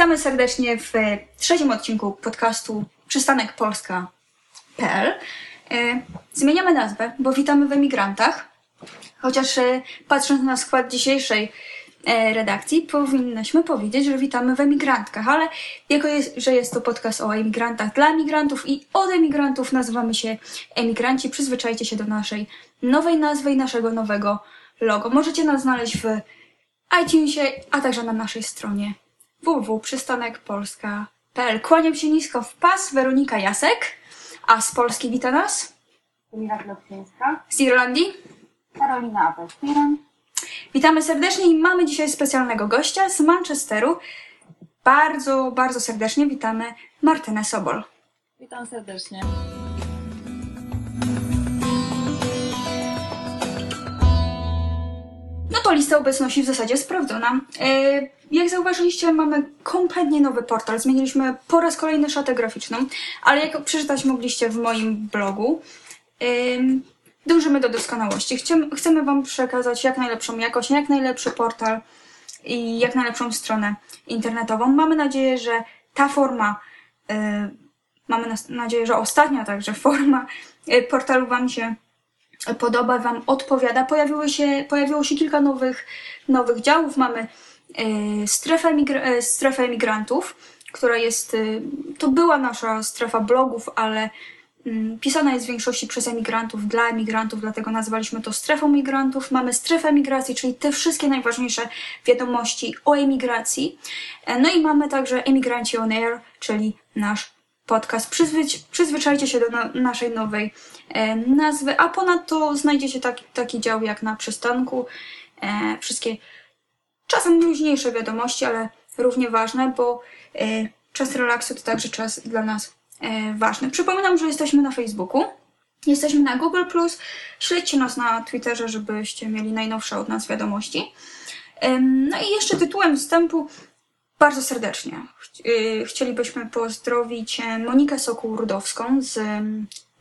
Witamy serdecznie w trzecim odcinku podcastu Przystanek Polska.pl. E, Zmieniamy nazwę, bo witamy w emigrantach. Chociaż e, patrząc na skład dzisiejszej e, redakcji, powinnyśmy powiedzieć, że witamy w emigrantkach, ale jako jest, że jest to podcast o emigrantach dla emigrantów i od emigrantów nazywamy się emigranci, przyzwyczajcie się do naszej nowej nazwy i naszego nowego logo. Możecie nas znaleźć w iTunesie, a także na naszej stronie www.przystanekpolska.pl. Kłaniam się nisko w pas, Weronika Jasek, a z Polski wita nas Kamila z Irlandii. Karolina Abelspiran. Witamy serdecznie i mamy dzisiaj specjalnego gościa z Manchesteru. Bardzo, bardzo serdecznie witamy Martynę Sobol. Witam serdecznie. Lista obecności w zasadzie sprawdzona. E, Jak zauważyliście, mamy kompletnie nowy portal. Zmieniliśmy po raz kolejny szatę graficzną, ale jak przeczytać mogliście w moim blogu, em, dążymy do doskonałości. Chcemy, Wam przekazać jak najlepszą jakość, jak najlepszy portal i jak najlepszą stronę internetową. Mamy nadzieję, że ta forma, e, mamy nadzieję, że ostatnia także forma e, portalu Wam się podoba, Wam odpowiada. Pojawiły się, pojawiło się kilka nowych, nowych działów. Mamy e, strefę, emigra- e, strefę emigrantów, która jest, e, to była nasza strefa blogów, ale mm, pisana jest w większości przez emigrantów, dla emigrantów, dlatego nazwaliśmy to strefą migrantów. Mamy strefę emigracji, czyli te wszystkie najważniejsze wiadomości o emigracji. No i mamy także Emigranci on Air, czyli nasz podcast. Przyzwycz, przyzwyczajcie się do na, naszej nowej nazwy, a ponadto znajdziecie taki, taki dział jak na przystanku. E, wszystkie czasem luźniejsze wiadomości, ale równie ważne, bo e, czas relaksu to także czas dla nas e, ważny. Przypominam, że jesteśmy na Facebooku. Jesteśmy na Google+, śledźcie nas na Twitterze, żebyście mieli najnowsze od nas wiadomości. No i jeszcze tytułem wstępu bardzo serdecznie chci- chcielibyśmy pozdrowić e, Monikę Sokół-Rudowską z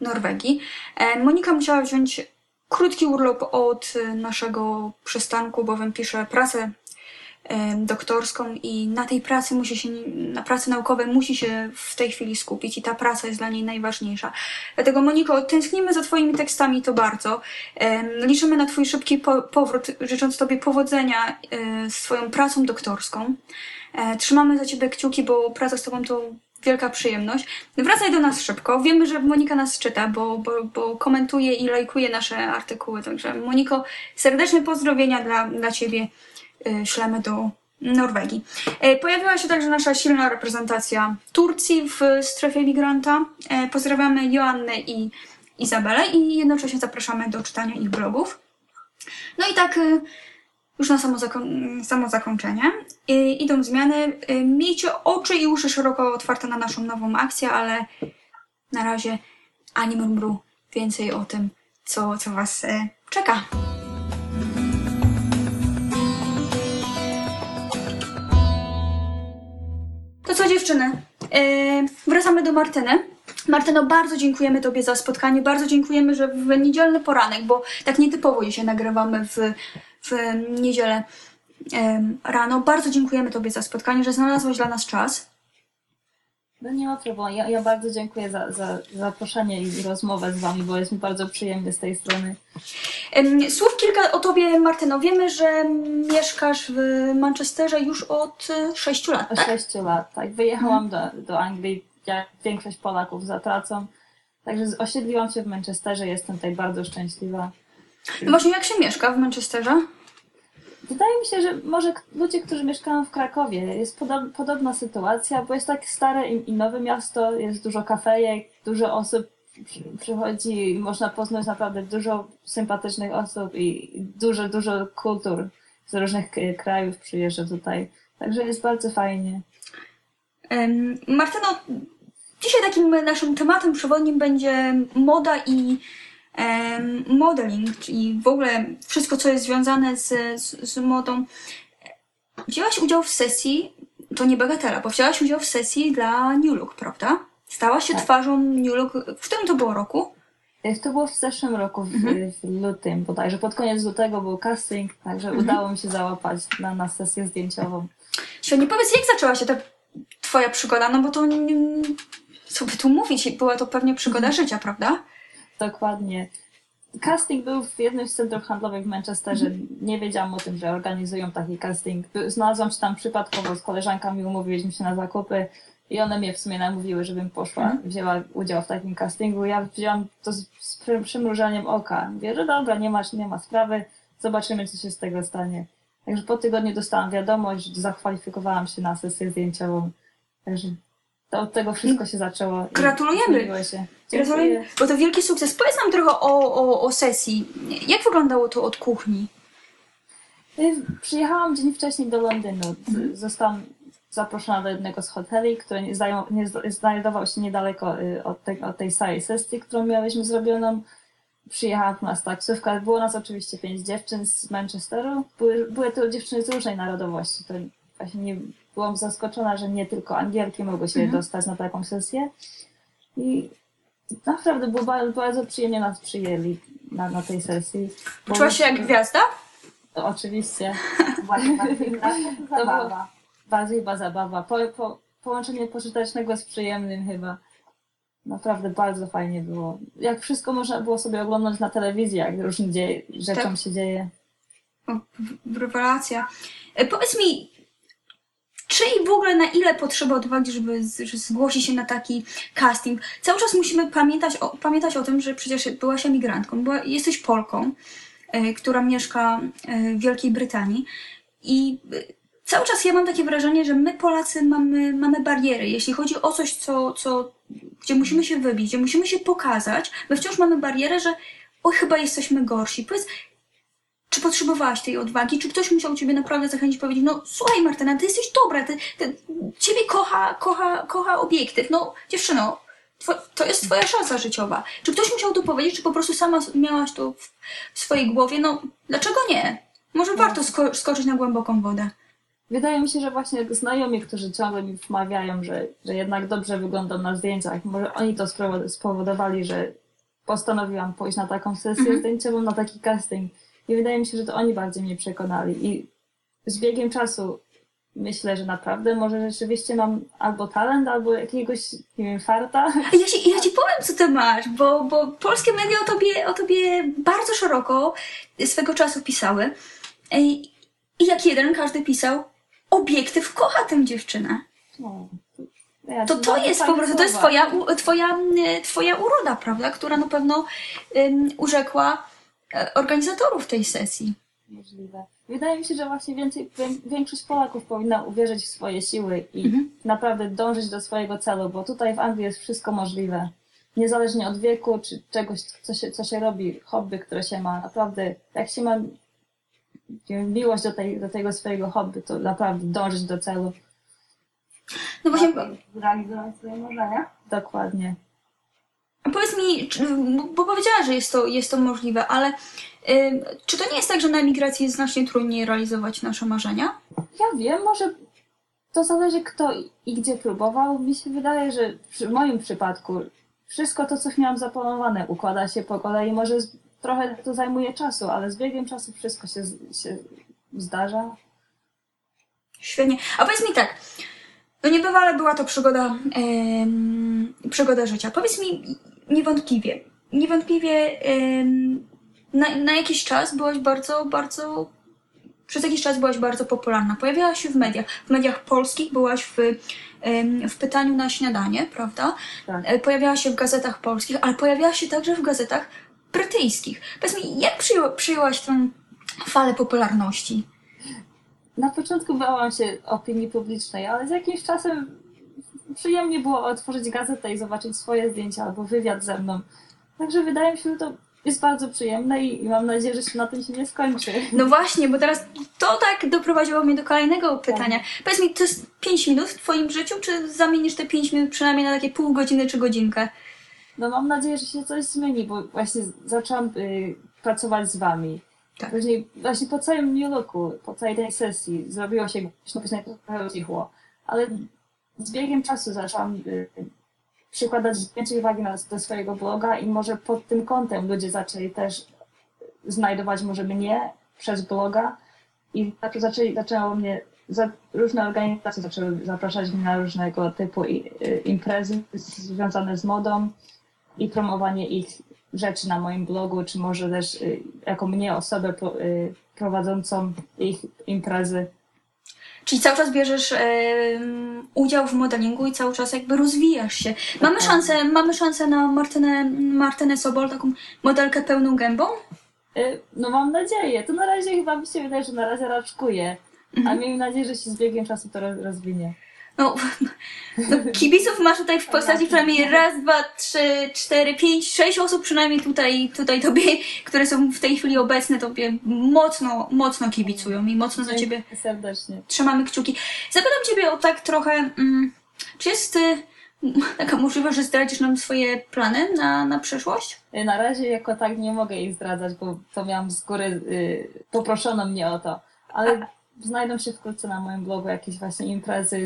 Norwegii. E, Monika musiała wziąć krótki urlop od e, naszego przystanku, bowiem pisze pracę e, doktorską i na tej pracy musi się, na pracy naukowej musi się w tej chwili skupić i ta praca jest dla niej najważniejsza. Dlatego Moniko, tęsknimy za Twoimi tekstami to bardzo. Em, Liczymy na Twój szybki po- powrót, życząc Tobie powodzenia e, z Twoją pracą doktorską. E, Trzymamy za Ciebie kciuki, bo praca z Tobą to wielka przyjemność. Wracaj do nas szybko. Wiemy, że Monika nas czyta, bo, bo, bo komentuje i lajkuje nasze artykuły. Także Moniko, serdeczne pozdrowienia dla, dla Ciebie e, ślemy do Norwegii. E, Pojawiła się także nasza silna reprezentacja Turcji w strefie migranta. E, Pozdrawiamy Joannę i Izabelę i jednocześnie zapraszamy do czytania ich blogów. No i tak e, już na samo, zako- samo zakończenie. E, Idą zmiany. E, Miejcie oczy i uszy szeroko otwarte na naszą nową akcję, ale na razie ani mrumru więcej o tym, co, co Was e, czeka. To co dziewczyny? Yy, wracamy do Martyny. Martyno, bardzo dziękujemy Tobie za spotkanie. Bardzo dziękujemy, że w niedzielny poranek, bo tak nietypowo dzisiaj nagrywamy w, w niedzielę rano. Bardzo dziękujemy Tobie za spotkanie, że znalazłaś dla nas czas. No nie ma problemu. Ja, ja bardzo dziękuję za, za zaproszenie i rozmowę z Wami, bo jest mi bardzo przyjemnie z tej strony. Słów kilka o Tobie, Martyno. Wiemy, że mieszkasz w Manchesterze już od 6 lat, O tak? 6 lat. Tak, wyjechałam do, do Anglii, jak większość Polaków za pracą. Także osiedliłam się w Manchesterze, jestem tutaj bardzo szczęśliwa. No Właśnie jak się mieszka w Manchesterze? Wydaje mi się, że może ludzie, którzy mieszkają w Krakowie, jest podob, podobna sytuacja, bo jest tak stare i, i nowe miasto, jest dużo kafejek, dużo osób przy- przychodzi i można poznać naprawdę dużo sympatycznych osób i dużo, dużo kultur z różnych krajów przyjeżdża tutaj. Także jest bardzo fajnie. Em, Martyno, dzisiaj takim naszym tematem przewodnim będzie moda i modeling, czyli w ogóle wszystko, co jest związane z, z, z modą. Wzięłaś udział w sesji, to nie bagatela, bo wzięłaś udział w sesji dla New Look, prawda? Stałaś się Tak. twarzą New Look, w którym to było roku? E, To było w zeszłym roku, w, w lutym bodajże. Pod koniec lutego był casting, także udało mi się załapać na, na sesję zdjęciową. Świetnie, powiedz, jak zaczęła się ta twoja przygoda? No bo to, co by tu mówić, była to pewnie przygoda życia, prawda? Dokładnie. Casting był w jednym z centrów handlowych w Manchesterze. Nie wiedziałam o tym, że organizują taki casting. Znalazłam się tam przypadkowo z koleżankami, umówiliśmy się na zakupy i one mnie w sumie namówiły, żebym poszła, wzięła udział w takim castingu. Ja wzięłam to z, z przy- przymrużeniem oka. Mówię, że dobra, nie ma, nie ma sprawy, zobaczymy, co się z tego stanie. Także po tygodniu dostałam wiadomość, że zakwalifikowałam się na sesję zdjęciową. Także to od tego wszystko się zaczęło. i Gratulujemy. zmieniło Się. Dziękuję. bo to wielki sukces. Powiedz nam trochę o, o, o sesji. Jak wyglądało to od kuchni? Y, Przyjechałam dzień wcześniej do Londynu. Z- Zostałam zaproszona do jednego z hoteli, który nie, nie znajdował się niedaleko y, od, tej, od tej sali sesji, którą miałyśmy zrobioną. Przyjechałam po nas taksówka. Było nas oczywiście pięć dziewczyn z Manchesteru. Były, były to dziewczyny z różnej narodowości. To właśnie nie, byłam zaskoczona, że nie tylko Angielki mogły się dostać na taką sesję. I naprawdę było bardzo, bardzo przyjemnie nas przyjęli na, na tej sesji. Poczułaś się jak gwiazda? To oczywiście. Właśnie bardziej nasza To było zabawa. bardziej chyba zabawa. Po, po, połączenie pożytecznego z przyjemnym chyba. Naprawdę bardzo fajnie było. Jak wszystko można było sobie oglądać na telewizji, jak różnym dzieje, rzeczom Tak. się dzieje. O, rewelacja. E, Powiedz mi, czy i w ogóle na ile potrzeba odwagi, żeby zgłosić się na taki casting? Cały czas musimy pamiętać o, pamiętać o tym, że przecież byłaś emigrantką, jesteś Polką, e, która mieszka e, w Wielkiej Brytanii i e, cały czas ja mam takie wrażenie, że my Polacy mamy, mamy bariery. Jeśli chodzi o coś, co, co, gdzie musimy się wybić, gdzie musimy się pokazać, my wciąż mamy barierę, że oj, chyba jesteśmy gorsi. Powiedz, czy potrzebowałaś tej odwagi? Czy ktoś musiał ciebie naprawdę zachęcić, powiedzieć, no słuchaj Martyna, ty jesteś dobra, ty, ty, ciebie kocha, kocha, kocha obiektyw, no dziewczyno, two, to jest twoja szansa życiowa. Czy ktoś musiał to powiedzieć, czy po prostu sama miałaś to w, w swojej głowie? No, dlaczego nie? Może warto sko- skoczyć na głęboką wodę. Wydaje mi się, że właśnie znajomi, którzy ciągle mi wmawiają, że, że jednak dobrze wyglądam na zdjęciach, może oni to spowodowali, że postanowiłam pójść na taką sesję zdjęciową, na taki casting. I wydaje mi się, że to oni bardziej mnie przekonali. I z biegiem czasu myślę, że naprawdę może rzeczywiście mam albo talent, albo jakiegoś, nie wiem, farta. Ja ci, ja ci powiem, co ty masz, bo, bo polskie media o tobie, o tobie bardzo szeroko swego czasu pisały. I jak jeden każdy pisał, obiektyw kocha tę dziewczynę. No, ja To to jest po prostu, to jest twoja, twoja, twoja uroda, prawda? Która na pewno um, urzekła organizatorów tej sesji. Możliwe. Wydaje mi się, że właśnie więcej, wię- większość Polaków powinna uwierzyć w swoje siły i Mhm. naprawdę dążyć do swojego celu, bo tutaj w Anglii jest wszystko możliwe. Niezależnie od wieku czy czegoś, co się, co się robi, hobby, które się ma. Naprawdę, jak się ma miłość do, tej, do tego swojego hobby, to naprawdę dążyć do celu. No właśnie, Zrealizować swoje marzenia. Dokładnie. Powiedz mi, czy, bo, powiedziałaś, że jest to, jest to możliwe, ale ym, czy to nie jest tak, że na emigracji jest znacznie trudniej realizować nasze marzenia? Ja wiem, może to zależy kto i- gdzie próbował. Mi się wydaje, że w moim przypadku wszystko to, co miałam zaplanowane, układa się po kolei. Może trochę to zajmuje czasu, ale z biegiem czasu wszystko się, się zdarza. Świetnie. A powiedz mi tak, no niebywale była to przygoda, em, przygoda życia. Powiedz mi niewątpliwie, niewątpliwie na, na jakiś czas byłaś bardzo, bardzo, przez jakiś czas byłaś bardzo popularna. Pojawiałaś się w mediach, w mediach polskich, byłaś w, w pytaniu na śniadanie, prawda? Tak. E, Pojawiałaś się w gazetach polskich, ale pojawiałaś się także w gazetach brytyjskich. Powiedz mi, jak przyjęła, przyjęłaś tę falę popularności? Na początku bałam się opinii publicznej, ale z jakimś czasem przyjemnie było otworzyć gazetę i zobaczyć swoje zdjęcia albo wywiad ze mną. Także wydaje mi się, że to jest bardzo przyjemne i, i mam nadzieję, że się na tym się nie skończy. No właśnie, bo teraz to tak doprowadziło mnie do kolejnego pytania. Powiedz mi, to jest 5 minut w Twoim życiu, czy zamienisz te 5 minut przynajmniej na takie pół godziny czy godzinkę? No mam nadzieję, że się coś zmieni, bo właśnie zaczęłam y, pracować z wami. Tak. Później właśnie po całym New Looku, po całej tej sesji zrobiło się głośno, później trochę ucichło. Ale z biegiem czasu zaczęłam y, przykładać więcej uwagi na, do swojego bloga i może pod tym kątem ludzie zaczęli też znajdować może mnie przez bloga i zaczęli, zaczęło mnie za, różne organizacje zaczęły zapraszać mnie na różnego typu i, y, imprezy związane z modą i promowanie ich rzeczy na moim blogu, czy może też y, jako mnie osobę pro, y, prowadzącą ich imprezy. Czyli cały czas bierzesz em, udział w modelingu i cały czas jakby rozwijasz się. Mamy szansę, mamy szansę na Martynę, Martynę Sobol, taką modelkę pełną gębą? Y, No mam nadzieję. To na razie chyba mi się wydaje, że na razie raczkuję. A miejmy nadzieję, że się z biegiem czasu to roz- rozwinie. No, no, kibiców masz tutaj w postaci przynajmniej raz, dwa, trzy, cztery, pięć, sześć osób przynajmniej tutaj, tutaj tobie, które są w tej chwili obecne, tobie mocno, mocno kibicują i mocno za ciebie Serdecznie. trzymamy kciuki. Zapytam ciebie o tak trochę, mm, czy jest y, taka możliwość, że zdradzisz nam swoje plany na, na przyszłość? Y, Na razie jako tak nie mogę ich zdradzać, bo to miałam z góry, y, poproszono mnie o to. Ale znajdą się wkrótce na moim blogu jakieś właśnie imprezy,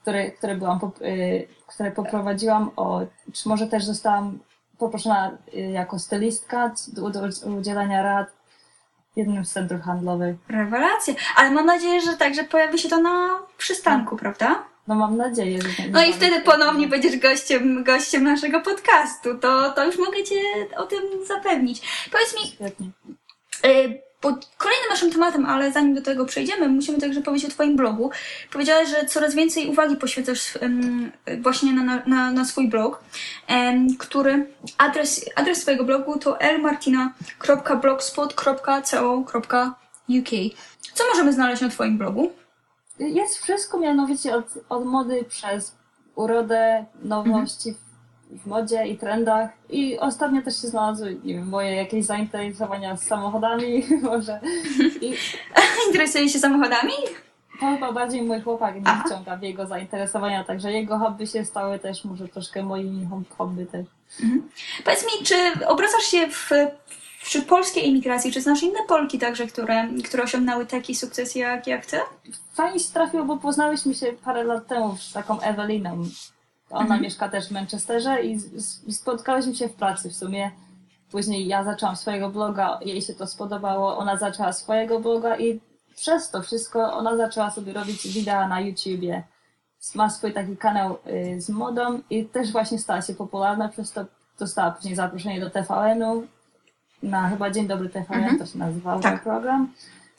które, które byłam, y, które poprowadziłam, o, czy może też zostałam poproszona y, jako stylistka do, do udzielania rad w jednym z centrów handlowych. Rewelacja. Ale mam nadzieję, że także pojawi się to na przystanku, prawda? No mam nadzieję, że... nie No i wtedy ponownie będziesz gościem, gościem naszego podcastu. To, to już mogę cię o tym zapewnić. Powiedz mi, Świetnie. y, bo kolejnym naszym tematem, ale zanim do tego przejdziemy, musimy także powiedzieć o Twoim blogu. Powiedziałeś, że coraz więcej uwagi poświęcasz em, właśnie na, na, na, swój blog, em, który adres, adres Twojego blogu to elmartina.blogspot.co.uk. Co możemy znaleźć na Twoim blogu? Jest wszystko mianowicie od, od mody przez urodę, nowości w, w modzie i trendach. I ostatnio też się znalazły nie wiem, moje jakieś zainteresowania z samochodami może. I Interesuje się samochodami? to chyba bardziej mój chłopak nie Aha. wciąga w jego zainteresowania, także jego hobby się stały też może troszkę moimi hob- hobby też. Powiedz mi, czy obracasz się w, wśród polskiej emigracji, czy znasz inne Polki także, które, które osiągnęły taki sukces jak, jak ty? Fajnie się trafiło, bo poznałyśmy się parę lat temu z taką Eweliną. Ona mieszka też w Manchesterze i spotkałyśmy się w pracy w sumie. Później ja zaczęłam swojego bloga, jej się to spodobało, ona zaczęła swojego bloga i przez to wszystko ona zaczęła sobie robić wideo na YouTubie. Ma swój taki kanał y, z modą i też właśnie stała się popularna, przez to dostała później zaproszenie do TVN-u na chyba Dzień Dobry TVN, Mhm. to się nazywał Tak. ten program.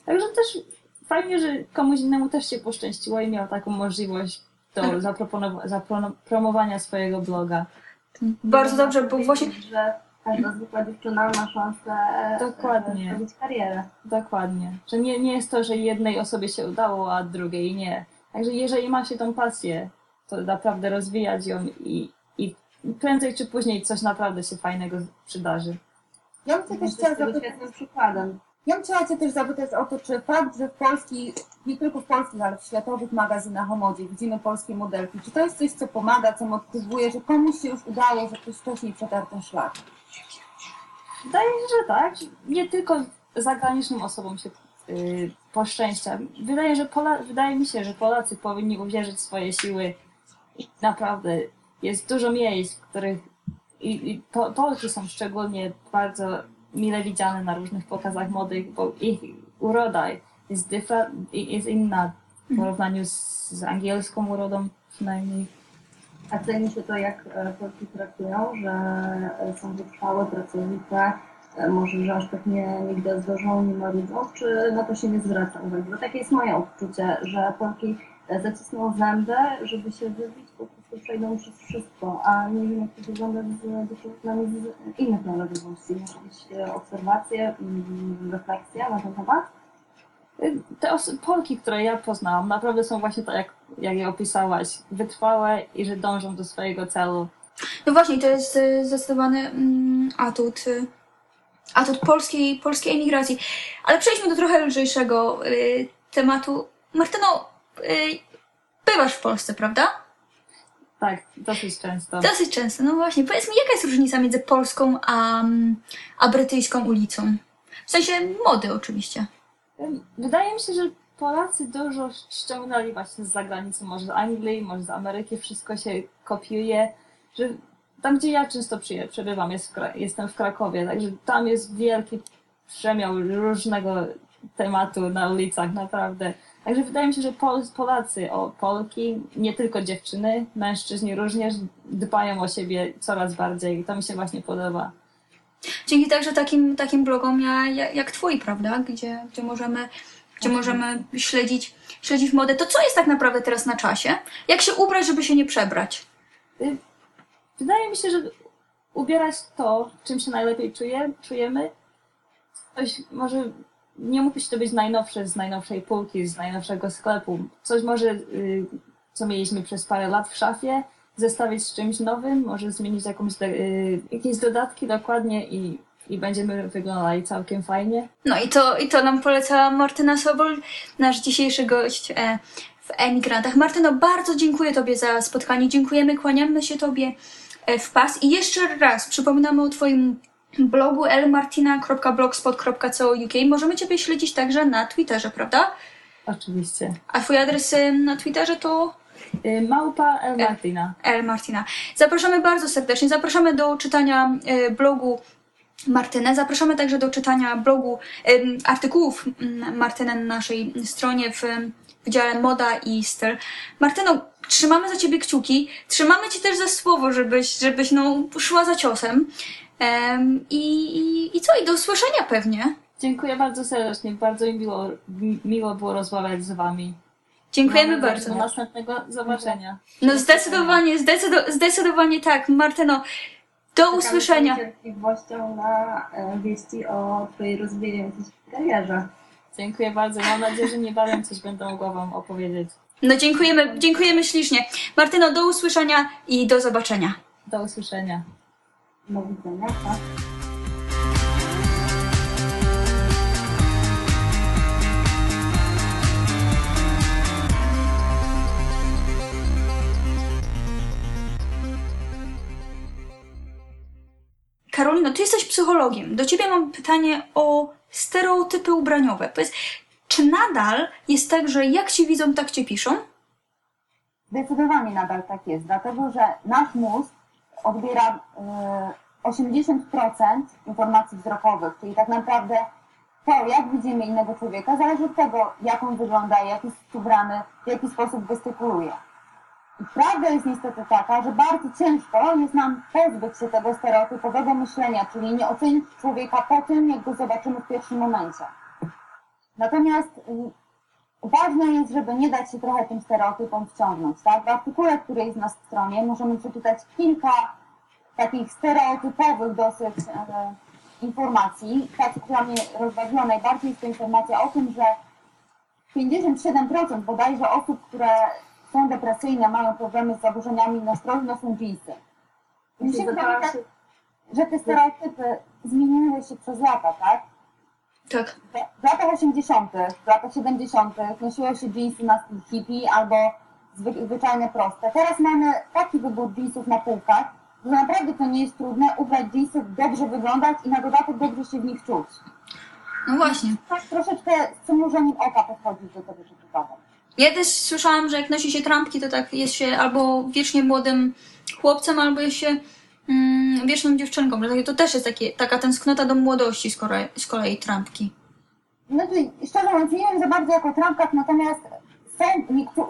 Także też fajnie, że komuś innemu też się poszczęściło i miał taką możliwość do zapromowania swojego bloga. Bardzo dobrze, bo właśnie Że każda zwykła dziewczyna ma szansę e, Dokładnie. zrobić karierę. Dokładnie. Że nie, nie jest to, że jednej osobie się udało, a drugiej nie. Także jeżeli ma się tą pasję, to naprawdę rozwijać ją i, i prędzej czy później coś naprawdę się fajnego przydarzy. Ja bym też chciała zapytać, przykładem. Ja chciała cię też zapytać o to, czy fakt, że w polskich, nie tylko w polskich, ale w światowych magazynach o modzie widzimy polskie modelki, czy to jest coś, co pomaga, co motywuje, że komuś się już udało, że ktoś wcześniej przetarł ten szlak? Wydaje mi się, że tak. Nie tylko zagranicznym osobom się yy, poszczęścia. Wydaje, że Pola, wydaje mi się, że Polacy powinni uwierzyć w swoje siły. Naprawdę jest dużo miejsc, w których i, i po, Polki są szczególnie bardzo mile widziane na różnych pokazach mody, bo ich uroda jest, jest inna w porównaniu z, z angielską urodą przynajmniej. A ceni się to, jak e, Polki traktują, że e, są wytrwałe, pracowite, e, może, że aż tak nie, nigdy zdarzą, nie marudzą, czy na to się nie zwraca uwagi? Bo takie jest moje odczucie, że Polki zacisną zęby, żeby się wybić, po prostu przejdą przez wszystko, a nie wiem, jak to wygląda z dziewczynami z innych narodowości. Masz jakieś e, obserwacje, mm, refleksje na ten temat? Y, Te Polki, które ja poznałam, naprawdę są właśnie tak, jak, jak je opisałaś, wytrwałe i że dążą do swojego celu. No właśnie, to jest y, zdecydowany mm, atut, y, atut polskiej, polskiej emigracji. Ale przejdźmy do trochę lżejszego y, tematu. Martyno, y, bywasz w Polsce, prawda? Tak, dosyć często. Dosyć często, no właśnie. Powiedz mi, jaka jest różnica między polską a, mm, a brytyjską ulicą? W sensie mody oczywiście. Wydaje mi się, że Polacy dużo ściągnęli właśnie z zagranicy, może z Anglii, może z Ameryki, wszystko się kopiuje, że tam, gdzie ja często przebywam, jest w jestem w Krakowie, także tam jest wielki przemiał różnego, tematu na ulicach, naprawdę. Także wydaje mi się, że Pol Polacy, o Polki, nie tylko dziewczyny, mężczyźni również dbają o siebie coraz bardziej i to mi się właśnie podoba. Dzięki także takim, takim blogom ja, ja, jak twój, prawda? Gdzie, gdzie możemy, gdzie możemy śledzić, śledzić modę. To co jest tak naprawdę teraz na czasie? Jak się ubrać, żeby się nie przebrać? Y, Wydaje mi się, że ubierać to, czym się najlepiej czuje, czujemy, coś może nie musi to być najnowsze z najnowszej półki, z najnowszego sklepu. Coś może, y, co mieliśmy przez parę lat w szafie, zestawić z czymś nowym, może zmienić jakąś, y, jakieś dodatki dokładnie i, i będziemy wyglądali całkiem fajnie. No i to, i to nam polecała Martyna Sobol, nasz dzisiejszy gość e, w Emigrantach. Martyno, bardzo dziękuję Tobie za spotkanie. Dziękujemy, kłaniamy się Tobie e, w pas. I jeszcze raz przypominamy o Twoim blogu elmartina.blogspot.co.uk. Możemy Ciebie śledzić także na Twitterze, prawda? Oczywiście. A Twój adres e, na Twitterze to Y, Małpa El Martina. El Martina. Zapraszamy bardzo serdecznie. Zapraszamy do czytania e, blogu Martynę. Zapraszamy także do czytania blogu, artykułów mm, Martyny na naszej stronie w w dziale Moda i Styl. Martyno, trzymamy za Ciebie kciuki. Trzymamy Ci też za słowo, żebyś, żebyś no, szła za ciosem. Em, i, i, I co? I do usłyszenia pewnie. Dziękuję bardzo serdecznie. Bardzo mi miło, mi- miło było rozmawiać z Wami. Dziękujemy bardzo. Do następnego zobaczenia. No zdecydowanie, zdecydo, zdecydowanie tak. Martyno, do usłyszenia. Z niecierpliwością na e, wieści o Twojej rozwijającej się karierze. Dziękuję bardzo. Mam nadzieję, że niebawem coś będę mogła Wam opowiedzieć. No dziękujemy, dziękujemy ślicznie. Martyno, do usłyszenia i do zobaczenia. Do usłyszenia. Do widzenia. Tak? Karolino, ty jesteś psychologiem. Do ciebie mam pytanie o stereotypy ubraniowe. Powiedz, czy nadal jest tak, że jak cię widzą, tak cię piszą? Zdecydowanie nadal tak jest, dlatego że nasz mózg odbiera e, 80% informacji wzrokowych, czyli tak naprawdę to, jak widzimy innego człowieka, zależy od tego, jak on wygląda, jak jest ubrany, w jaki sposób gestykuluje. I prawda jest niestety taka, że bardzo ciężko jest nam pozbyć się tego stereotypowego myślenia, czyli nie ocenić człowieka po tym, jak go zobaczymy w pierwszym momencie. Natomiast ważne jest, żeby nie dać się trochę tym stereotypom wciągnąć. Tak? W artykule, który jest na stronie, możemy przeczytać kilka takich stereotypowych dosyć e, informacji. Ta, która mnie rozbawiła najbardziej, jest to informacja o tym, że 57% bodajże osób, które są depresyjne, mają problemy z zaburzeniami nastroju, noszą dżinsy. Mi się wydaje, że te stereotypy zmieniły się przez lata, tak? Tak. W latach 80., w latach 70. nosiło się dżinsy na styl hippie albo zwy, zwyczajne proste. Teraz mamy taki wybór dżinsów na półkach, że naprawdę to nie jest trudne ubrać dżinsy, dobrze wyglądać i na dodatek dobrze się w nich czuć. No właśnie. Tak troszeczkę z przymrużeniem oka podchodzić do tego przypadku. Ja też słyszałam, że jak nosi się trampki, to tak jest się albo wiecznie młodym chłopcem, albo jest się mm, wieczną dziewczynką. To też jest takie, taka tęsknota do młodości z kolei, z kolei trampki. Znaczy, szczerze mówiąc, nie wiem za bardzo jak o trampkach, natomiast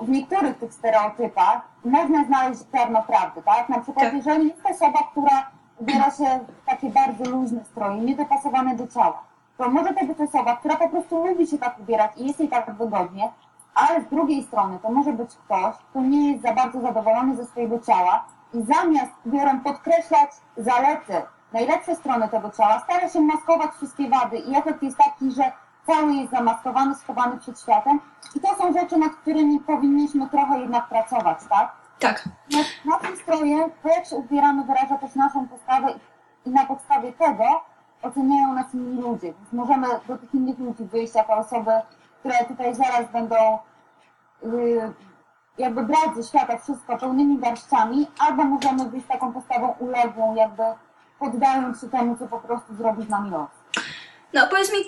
w niektórych tych stereotypach można znaleźć ziarno prawdy, tak? Na przykład, Tak. jeżeli jest osoba, która ubiera się w takie bardzo luźne stroje, niedopasowane do ciała, to może to być osoba, która po prostu lubi się tak ubierać i jest jej tak wygodnie, ale z drugiej strony to może być ktoś, kto nie jest za bardzo zadowolony ze swojego ciała i zamiast ubiorem podkreślać zalety, najlepsze strony tego ciała, stara się maskować wszystkie wady i efekt jest taki, że cały jest zamaskowany, schowany przed światem i to są rzeczy, nad którymi powinniśmy trochę jednak pracować, tak? Tak. Na, na tym stroje to, jak się ubieramy, wyraża też naszą postawę i na podstawie tego oceniają nas inni ludzie. Więc możemy do tych innych ludzi wyjść jako osoby, które tutaj zaraz będą yy, jakby brać ze świata wszystko pełnymi garściami, albo możemy być taką postawą uległą, jakby poddając się temu, co po prostu zrobi z nami los. No powiedz mi,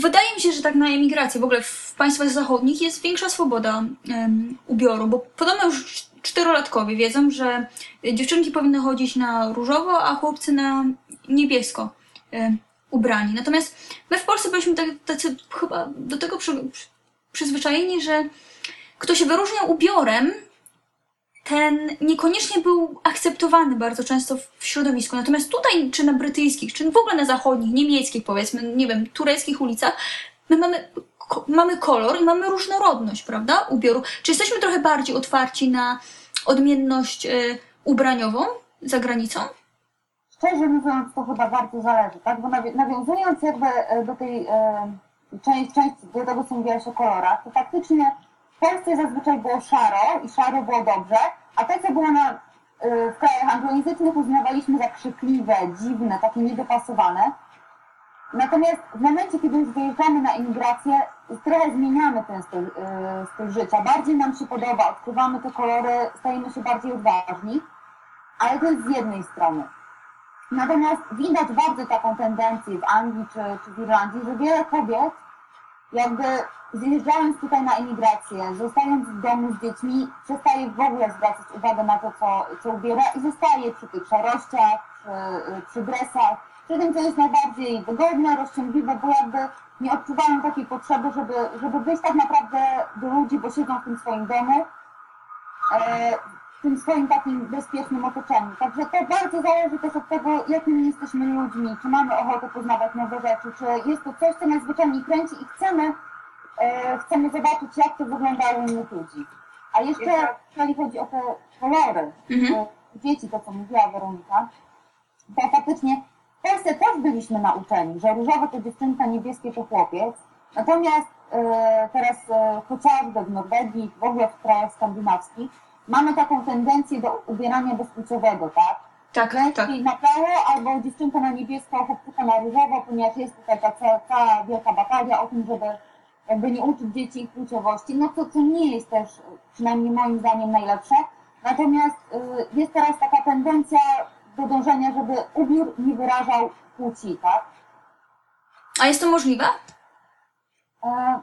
wydaje mi się, że tak na emigracji, w ogóle w państwach zachodnich jest większa swoboda em, ubioru, bo podobno już czterolatkowie wiedzą, że dziewczynki powinny chodzić na różowo, a chłopcy na niebiesko em, ubrani. Natomiast my w Polsce byliśmy tak, tacy chyba do tego przy, przy, przyzwyczajeni, że kto się wyróżniał ubiorem, ten niekoniecznie był akceptowany bardzo często w- środowisku. Natomiast tutaj, czy na brytyjskich, czy w ogóle na zachodnich, niemieckich, powiedzmy, nie wiem, tureckich ulicach, my mamy, ko- mamy kolor i mamy różnorodność, prawda, ubioru. Czy jesteśmy trochę bardziej otwarci na odmienność y, ubraniową za granicą? Szczerze mówiąc, to chyba bardzo zależy, tak? Bo nawi- nawiązując jakby e, do tej e, części, części, do tego, co mówiłaś o kolorach, to faktycznie w Polsce zazwyczaj było szaro i szaro było dobrze, a to, co było na, e, w krajach anglojęzycznych uznawaliśmy za krzykliwe, dziwne, takie niedopasowane. Natomiast w momencie, kiedy już wyjeżdżamy na imigrację, trochę zmieniamy ten styl, e, styl życia. Bardziej nam się podoba, odkrywamy te kolory, stajemy się bardziej odważni, ale to jest z jednej strony. Natomiast widać bardzo taką tendencję w Anglii czy, czy w Irlandii, że wiele kobiet jakby zjeżdżając tutaj na emigrację, zostając w domu z dziećmi, przestaje w ogóle zwracać uwagę na to, co, co ubiera i zostaje przy tych szarościach, przy, przy dresach, przy tym, co jest najbardziej wygodne, rozciągliwe, bo jakby nie odczuwają takiej potrzeby, żeby, żeby wyjść tak naprawdę do ludzi, bo siedzą w tym swoim domu, e, w tym swoim takim bezpiecznym otoczeniu. Także to bardzo zależy też od tego, jakimi jesteśmy ludźmi, czy mamy ochotę poznawać nowe rzeczy, czy jest to coś, co nas zwyczajnie kręci i chcemy, e, chcemy zobaczyć, jak to wygląda u innych ludzi. A jeszcze, jeżeli chodzi o te kolory, Mhm. e, dzieci, to co mówiła Weronika, to faktycznie w Polsce też byliśmy nauczeni, że różowe to dziewczynka, niebieskie to chłopiec. Natomiast e, teraz e, chociażby w Norwegii, w ogóle w krajach skandynawskich, mamy taką tendencję do ubierania bezpłciowego, tak? Tak, tak. Na prawo albo dziewczynka na niebiesko, chłopczyka na różowo, ponieważ jest tutaj ta cała, cała wielka batalia o tym, żeby jakby nie uczyć dzieci ich płciowości, no to co nie jest też, przynajmniej moim zdaniem, najlepsze. Natomiast y, jest teraz taka tendencja do dążenia, żeby ubiór nie wyrażał płci, tak? A jest to możliwe? E,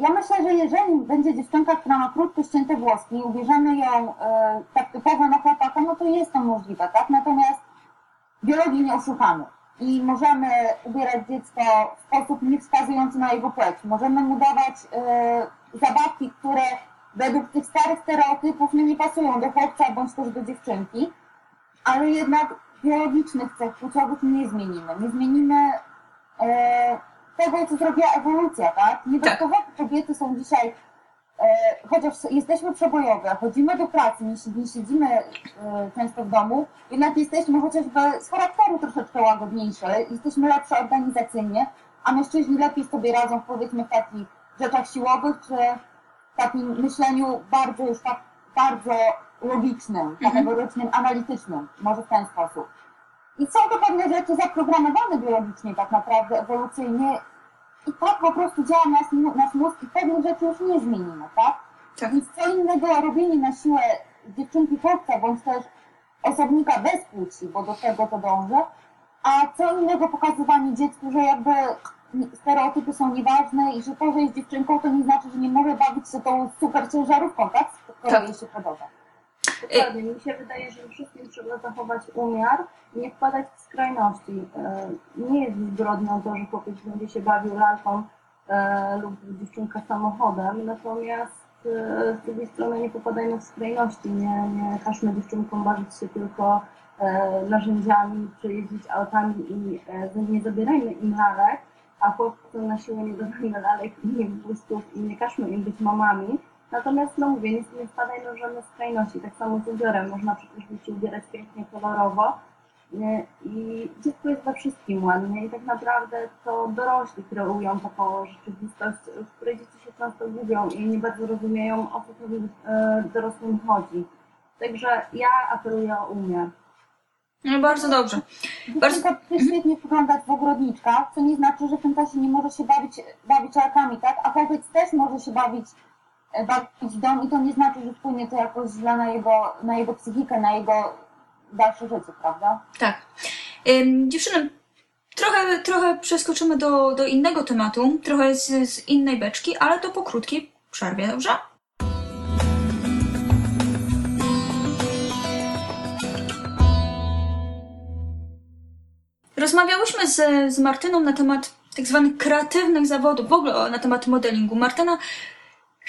Ja myślę, że jeżeli będzie dziewczynka, która ma krótko ścięte włoski i ubierzemy ją e, tak typowo na chłopaka, no to jest to możliwe, tak? Natomiast biologii nie oszukamy i możemy ubierać dziecko w sposób nie wskazujący na jego płeć. Możemy mu dawać e, zabawki, które według tych starych stereotypów no nie pasują do chłopca bądź też do dziewczynki, ale jednak biologicznych cech płciowych nie zmienimy. Nie zmienimy e, tego, co zrobiła ewolucja, tak? Niedodatkowo kobiety są dzisiaj, e, chociaż jesteśmy przebojowe, chodzimy do pracy, nie, si- nie siedzimy e, często w domu, jednak jesteśmy chociażby z charakteru troszeczkę łagodniejsze, jesteśmy lepsze organizacyjnie, a mężczyźni lepiej sobie radzą powiedzmy w takich rzeczach siłowych, czy w takim myśleniu bardzo już tak bardzo logicznym, kategorycznym, analitycznym, może w ten sposób. I są to pewne rzeczy zaprogramowane biologicznie tak naprawdę, ewolucyjnie i tak po prostu działa nasz, nasz mózg i pewnych rzeczy już nie zmienimy, tak? Tak. Więc co innego robienie na siłę dziewczynki chłopca, bądź też osobnika bez płci, bo do tego to dążę, a co innego pokazywanie dziecku, że jakby stereotypy są nieważne i że to, że jest dziewczynką, to nie znaczy, że nie może bawić się tą super ciężarówką, tak? Która Tak. jej się podoba. Dokładnie. Mi się wydaje, że wszystkim trzeba zachować umiar i nie wpadać w skrajności. E, Nie jest zbrodnią to, że chłopiec będzie się bawił lalką e, lub dziewczynka samochodem, natomiast e, z drugiej strony nie popadajmy w skrajności, nie, nie każmy dziewczynkom bawić się tylko narzędziami, czy jeździć autami i nie zabierajmy im lalek, a chłopcom na siłę nie dawajmy lalek i błysków i nie każmy im być mamami. Natomiast, no mówię, nie, nie wpadajmy w żadne skrajności. Tak samo z ubiorem. Można przecież dzieci ubierać pięknie, kolorowo. Nie? I dziecko jest we wszystkim ładnie i tak naprawdę to dorośli kreują taką rzeczywistość, w której dzieci się często gubią i nie bardzo rozumieją, o co tym e, dorosłym chodzi. Także ja apeluję o umiar. No bardzo dobrze. Bardzo- chce świetnie wyglądać w ogrodniczkach, co nie znaczy, że w tym czasie nie może się bawić, bawić lalkami, tak? A chłopiec też może się bawić, bawić dom i to nie znaczy, że wpłynie to jakoś źle na jego, na jego psychikę, na jego dalsze życie, prawda? Tak. Ym, dziewczyny, trochę, trochę przeskoczymy do, do innego tematu, trochę z, z innej beczki, ale to po krótkiej przerwie, dobrze? Rozmawiałyśmy z, z Martyną na temat tak zwanych kreatywnych zawodów, w ogóle na temat modelingu. Martyna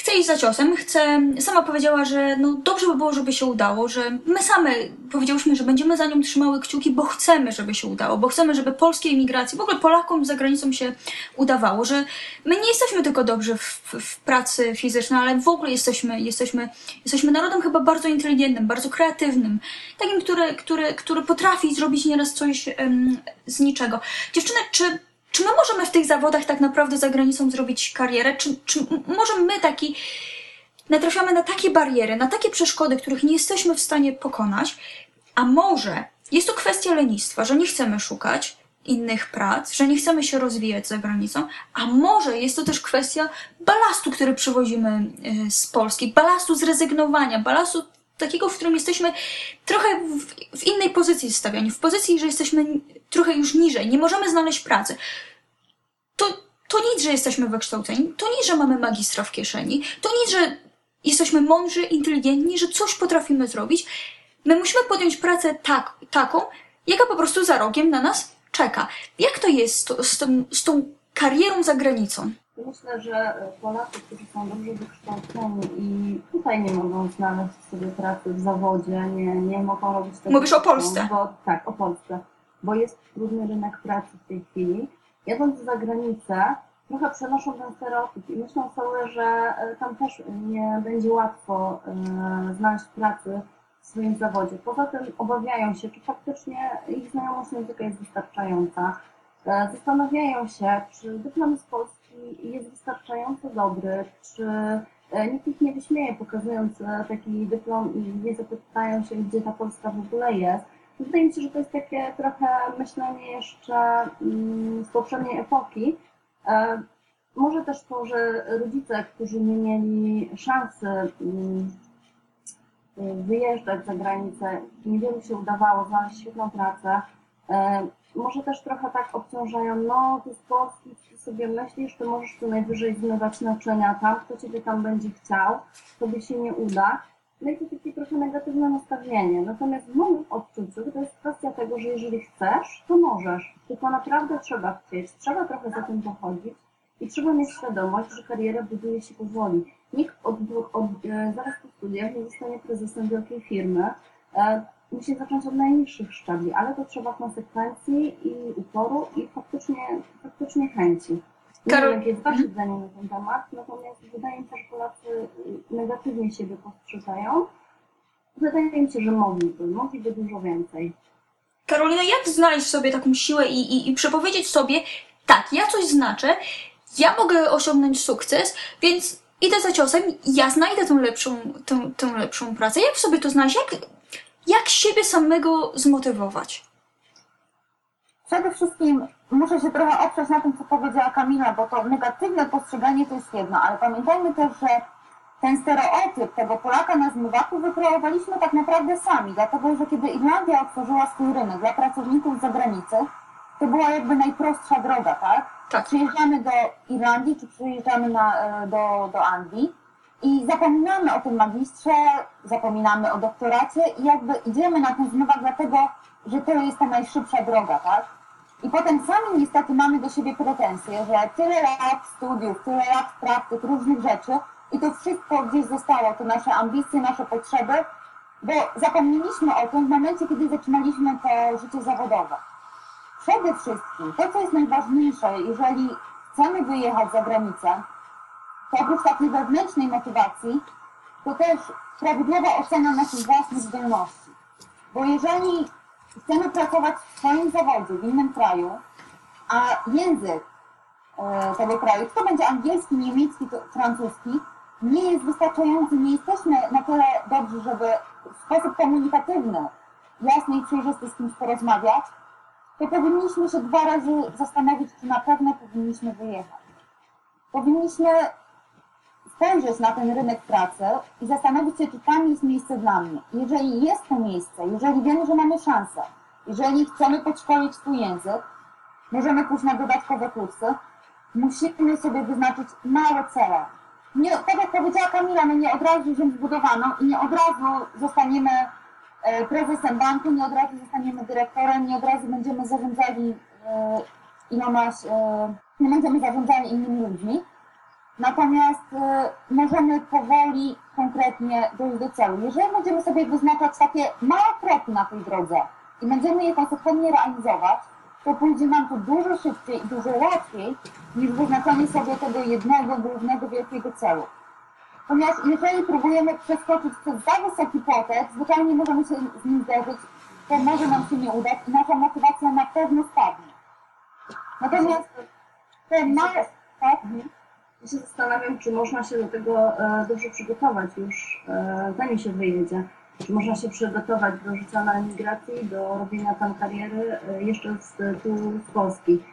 chce iść za ciosem, chce, sama powiedziała, że no dobrze by było, żeby się udało, że my same powiedziałyśmy, że będziemy za nią trzymały kciuki, bo chcemy, żeby się udało, bo chcemy, żeby polskiej emigracji, w ogóle Polakom za granicą się udawało, że my nie jesteśmy tylko dobrzy w, w, pracy fizycznej, ale w ogóle jesteśmy, jesteśmy, jesteśmy narodem chyba bardzo inteligentnym, bardzo kreatywnym, takim, który, który, który potrafi zrobić nieraz coś em, z niczego. Dziewczyny, czy czy my możemy w tych zawodach tak naprawdę za granicą zrobić karierę? Czy, czy może my taki natrafiamy na takie bariery, na takie przeszkody, których nie jesteśmy w stanie pokonać? A może jest to kwestia lenistwa, że nie chcemy szukać innych prac, że nie chcemy się rozwijać za granicą, a może jest to też kwestia balastu, który przywozimy y, z Polski, balastu zrezygnowania, balastu takiego, w którym jesteśmy trochę w, w innej pozycji stawiani, w pozycji, że jesteśmy trochę już niżej, nie możemy znaleźć pracy. To, to nic, że jesteśmy wykształceni, to nic, że mamy magistra w kieszeni, to nic, że jesteśmy mądrzy, inteligentni, że coś potrafimy zrobić. My musimy podjąć pracę tak, taką, jaka po prostu za rogiem na nas czeka. Jak to jest z, z, tą, z tą karierą za granicą? Myślę, że Polacy, którzy są dobrze wykształceni i tutaj nie mogą znaleźć sobie pracy w zawodzie, nie, nie mogą robić tego. Mówisz o Polsce. Bo, tak, o Polsce. Bo jest trudny rynek pracy w tej chwili. Jadąc za granicę, trochę przenoszą ten stereotyp i myślą sobie, że e, tam też nie będzie łatwo e, znaleźć pracy w swoim zawodzie. Poza tym obawiają się, czy faktycznie ich znajomość języka jest wystarczająca. E, Zastanawiają się, czy dyplom z Polski jest wystarczająco dobry, czy e, nikt ich nie wyśmieje, pokazując e, taki dyplom i nie zapytają się, gdzie ta Polska w ogóle jest. Wydaje mi się, że to jest takie trochę myślenie jeszcze mm, z poprzedniej epoki. E, Może też to, że rodzice, którzy nie mieli szansy mm, wyjeżdżać za granicę, niewielu się udawało znaleźć świetną pracę, może też trochę tak obciążają, no ty z Polski sobie myślisz, ty możesz tu najwyżej zmywać naczynia tam, kto ciebie tam będzie chciał, tobie się nie uda. No i to takie trochę negatywne nastawienie. Natomiast w moim odczuciu to jest kwestia tego, że jeżeli chcesz, to możesz. Tylko naprawdę trzeba chcieć, trzeba trochę za tym pochodzić i trzeba mieć świadomość, że karierę buduje się powoli. Nikt od, od, e, zaraz po studiach nie zostanie prezesem wielkiej firmy. Musi zacząć od najniższych szczebli, ale to trzeba konsekwencji i uporu i faktycznie, faktycznie chęci. Nie Karol- wiem, jakie jest Wasze zdanie na ten temat, natomiast wydaje mi się, że Polacy negatywnie siebie postrzegają. Wydaje mi się, że mogliby, mogliby dużo więcej. Karolina, jak znaleźć sobie taką siłę i, i, i przepowiedzieć sobie, tak, ja coś znaczę, ja mogę osiągnąć sukces, więc idę za ciosem, ja znajdę tą lepszą, tą, tą lepszą pracę. Jak sobie to znaleźć? Jak, jak siebie samego zmotywować? Przede wszystkim muszę się trochę oprzeć na tym, co powiedziała Kamila, bo to negatywne postrzeganie to jest jedno, ale pamiętajmy też, że ten stereotyp tego Polaka na zmywaku wykreowaliśmy tak naprawdę sami, dlatego że kiedy Irlandia otworzyła swój rynek dla pracowników z zagranicy, to była jakby najprostsza droga, tak? Tak. Przyjeżdżamy do Irlandii, czy przyjeżdżamy na, e, do, do Anglii i zapominamy o tym magistrze, zapominamy o doktoracie i jakby idziemy na ten zmywak dlatego, że to jest ta najszybsza droga, tak? I potem sami niestety mamy do siebie pretensje, że tyle lat studiów, tyle lat praktyk, różnych rzeczy i to wszystko gdzieś zostało, to nasze ambicje, nasze potrzeby, bo zapomnieliśmy o tym w momencie, kiedy zaczynaliśmy to życie zawodowe. Przede wszystkim, to co jest najważniejsze, jeżeli chcemy wyjechać za granicę, to oprócz takiej wewnętrznej motywacji, to też prawidłowa ocena naszych własnych zdolności. Bo jeżeli chcemy pracować w swoim zawodzie, w innym kraju, a język e, tego kraju, czy to będzie angielski, niemiecki, to francuski, nie jest wystarczający, nie jesteśmy na tyle dobrzy, żeby w sposób komunikatywny, jasny i przejrzysty z kimś porozmawiać, to powinniśmy się dwa razy zastanowić, czy na pewno powinniśmy wyjechać. Powinniśmy spojrzeć na ten rynek pracy i zastanowić się, czy tam jest miejsce dla mnie. Jeżeli jest to miejsce, jeżeli wiemy, że mamy szansę, jeżeli chcemy podszkolić swój język, możemy pójść na dodatkowe kursy, musimy sobie wyznaczyć małe cele. Nie, tak jak powiedziała Kamila, my nie od razu ziemię zbudowano i nie od razu zostaniemy e, prezesem banku, nie od razu zostaniemy dyrektorem, nie od razu będziemy zarządzali e, ilomaś, e, nie będziemy zarządzali innymi ludźmi. Natomiast e, możemy powoli, konkretnie dojść do celu. Jeżeli będziemy sobie wyznaczać takie małe kroki na tej drodze i będziemy je konsekwentnie realizować, to pójdzie nam to dużo szybciej i dużo łatwiej niż wyznaczanie sobie tego jednego, głównego, wielkiego celu. Ponieważ jeżeli próbujemy przeskoczyć przez za wysoki płotek, zwyczajnie możemy się z nim zderzyć, to może nam się nie udać i nasza motywacja na pewno spadnie. Natomiast te małe, tak? Ja się zastanawiam, czy można się do tego e, dobrze przygotować już e, zanim się wyjedzie. Czy można się przygotować do życia na emigracji, do robienia tam kariery e, jeszcze z, tu z Polski.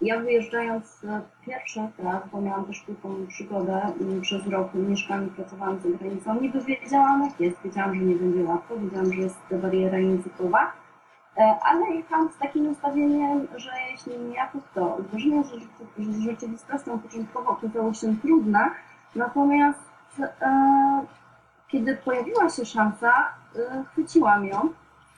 Ja wyjeżdżając pierwszy raz, bo miałam też taką przygodę przez rok mieszkałam i pracowałam za granicą, niby wiedziałam jak jest, wiedziałam, że nie będzie łatwo, wiedziałam, że jest bariera językowa, ale jechałam z takim nastawieniem, że jeśli ja, to kto? Zdarzenie z rzeczy- z rzeczywistością początkowo okazało się trudne, natomiast e, kiedy pojawiła się szansa, e, chwyciłam ją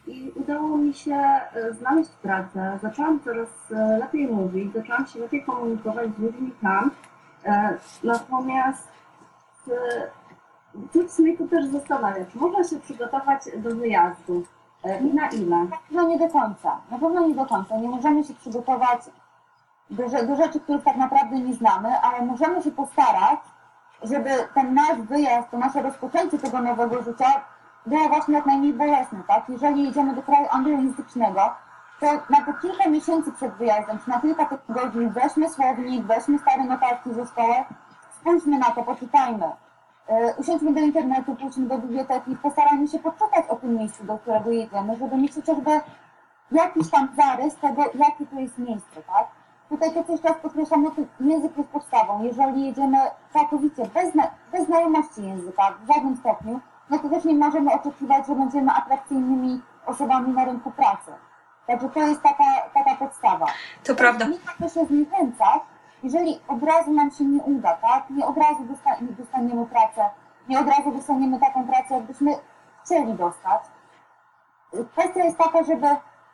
i udało mi się e, znaleźć pracę. Zaczęłam coraz e, lepiej mówić, zaczęłam się lepiej komunikować z ludźmi tam, e, natomiast e, coś mnie to też zastanawia, czy można się przygotować do wyjazdu e, na ile? No nie do końca. Na pewno nie do końca. Nie możemy się przygotować do, do rzeczy, których tak naprawdę nie znamy, ale możemy się postarać, żeby ten nasz wyjazd, to nasze rozpoczęcie tego nowego życia było właśnie jak najmniej bolesne, tak? Jeżeli jedziemy do kraju anglojęzycznego, to na te kilka miesięcy przed wyjazdem, czy na kilka tygodni weźmy słownik, weźmy stare notatki ze szkoły, spójrzmy na to, poczytajmy. E, Usiądźmy do internetu, pójdźmy do biblioteki i postarajmy się poczytać o tym miejscu, do którego jedziemy, żeby mieć chociażby jakiś tam zarys tego, jakie to jest miejsce, tak? Tutaj to coś raz podkreślam, no to język jest podstawą. Jeżeli jedziemy całkowicie bez, bez znajomości języka, w żadnym stopniu, no to też nie możemy oczekiwać, że będziemy atrakcyjnymi osobami na rynku pracy. Także to jest taka, taka podstawa. To prawda. Nie warto się zniechęcać, jeżeli od razu nam się nie uda, tak? Nie od razu dosta- nie dostaniemy pracę, nie od razu dostaniemy taką pracę, jakbyśmy chcieli dostać. Kwestia jest taka, żeby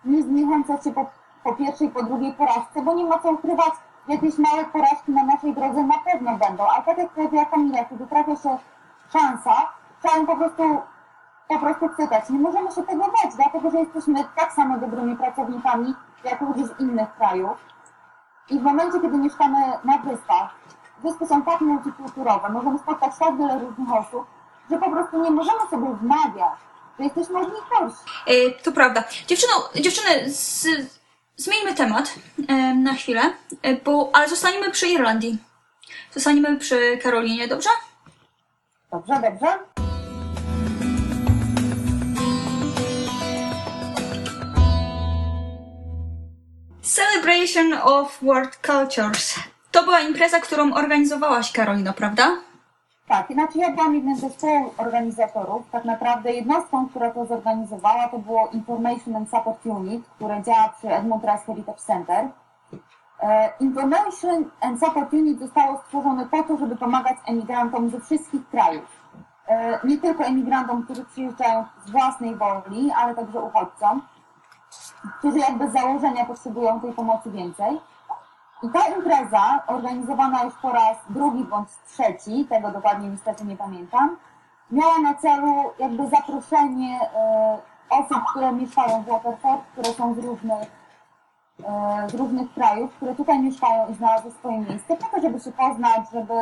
nie zniechęcać się po, po pierwszej, po drugiej porażce, bo nie ma co ukrywać, jakieś małe porażki na naszej drodze na pewno będą, ale tak jak powiedziała Kamila, kiedy trafia się szansa, trzeba po prostu po prostu chwytać. Nie możemy się tego bać, dlatego że jesteśmy tak samo dobrymi pracownikami, jak ludzie z innych krajów. I w momencie, kiedy mieszkamy na wyspach, wyspy są tak multikulturowe, możemy spotkać tak wiele różnych osób, że po prostu nie możemy sobie wmawiać, że jesteśmy od nich gorsi. E, to prawda. Dziewczyno, dziewczyny, z, zmieńmy temat e, na chwilę, e, bo, ale zostaniemy przy Irlandii. Zostaniemy przy Karolinie, dobrze? Dobrze, dobrze? Celebration of World Cultures. To była impreza, którą organizowałaś, Karolino, prawda? Tak, znaczy ja byłam jednym z zespołu organizatorów. Tak naprawdę jednostką, która to zorganizowała, to było Information and Support Unit, które działa przy Edmund Rice Heritage Center. E, Information and Support Unit zostało stworzone po to, żeby pomagać emigrantom ze wszystkich krajów. E, Nie tylko emigrantom, którzy przyjeżdżają z własnej woli, ale także uchodźcom, którzy jakby z założenia potrzebują tej pomocy więcej. I ta impreza, organizowana już po raz drugi bądź trzeci, tego dokładnie niestety nie pamiętam, miała na celu jakby zaproszenie e, osób, które mieszkają w Waterford, które są z różnych, e, z różnych krajów, które tutaj mieszkają i znalazły swoje miejsce, po to, żeby się poznać, żeby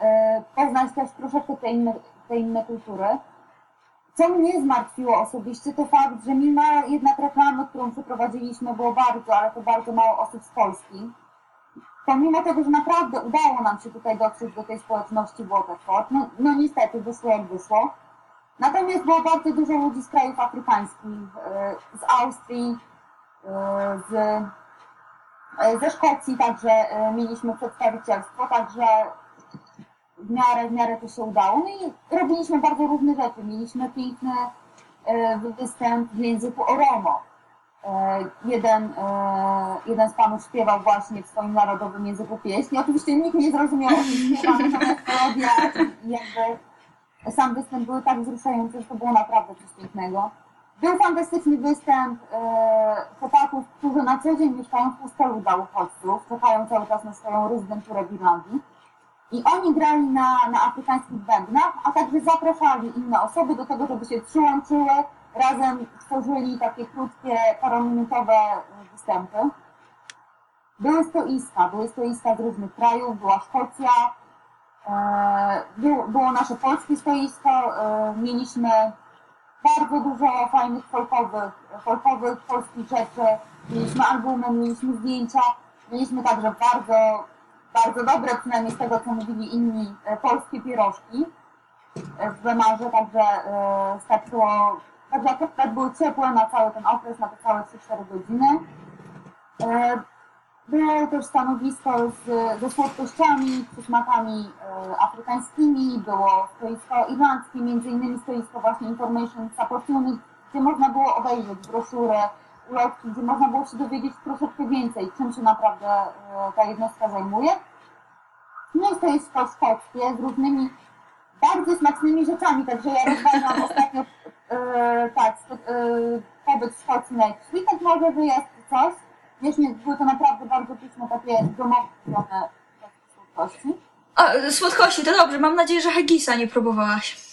e, poznać też troszeczkę te inne, te inne kultury. Co mnie zmartwiło osobiście, to fakt, że mimo jednak reklamy, którą przeprowadziliśmy, było bardzo, ale to bardzo mało osób z Polski pomimo tego, że naprawdę udało nam się tutaj dotrzeć do tej społeczności Waterford, no, no niestety wyszło jak wyszło. Natomiast było bardzo dużo ludzi z krajów afrykańskich, e, z Austrii, e, z, e, ze Szkocji także mieliśmy przedstawicielstwo, także w miarę, w miarę to się udało. No i robiliśmy bardzo różne rzeczy. Mieliśmy piękny e, występ w języku Oromo. E, jeden, e, jeden z panów śpiewał właśnie w swoim narodowym języku pieśni. Oczywiście nikt nie zrozumiał, natomiast melodia jakby sam występ były tak wzruszające, że to było naprawdę coś pięknego. Był fantastyczny występ chłopaków, którzy na co dzień mieszkają w hostelu dla uchodźców, czekają cały czas na swoją rezydenturę w Irlandii. I oni grali na, na afrykańskich bębnach, a także zapraszali inne osoby do tego, żeby się przyłączyły. Razem tworzyli takie krótkie, parominutowe występy. Były stoiska, były stoiska z różnych krajów, była Szkocja, e, było, było nasze polskie stoisko, e, mieliśmy bardzo dużo fajnych folkowych, folkowych polskich rzeczy, mieliśmy albumy, mieliśmy zdjęcia, mieliśmy także bardzo, bardzo dobre, przynajmniej z tego co mówili inni, e, polskie pierożki e, w Wemarze, także e, starczyło, także akurat były ciepłe na cały ten okres, na te całe 3-4 godziny. Było też stanowisko z, ze słodkościami, przysmakami e, afrykańskimi, było stoisko irlandzkie, między innymi stoisko właśnie Information Support Unit, gdzie można było obejrzeć broszurę, ulotki, gdzie można było się dowiedzieć troszeczkę więcej, czym się naprawdę e, ta jednostka zajmuje. No i stoisko szkockie z różnymi bardzo smacznymi rzeczami, także ja rozważam ostatnio e, tak, e, pobyt w Szkocji na jakiś weekend może wyjazd czy coś. Wiesz, nie, były to naprawdę bardzo pyszne, takie domowe słodkości. A, słodkości, to dobrze. Mam nadzieję, że hagisa nie próbowałaś.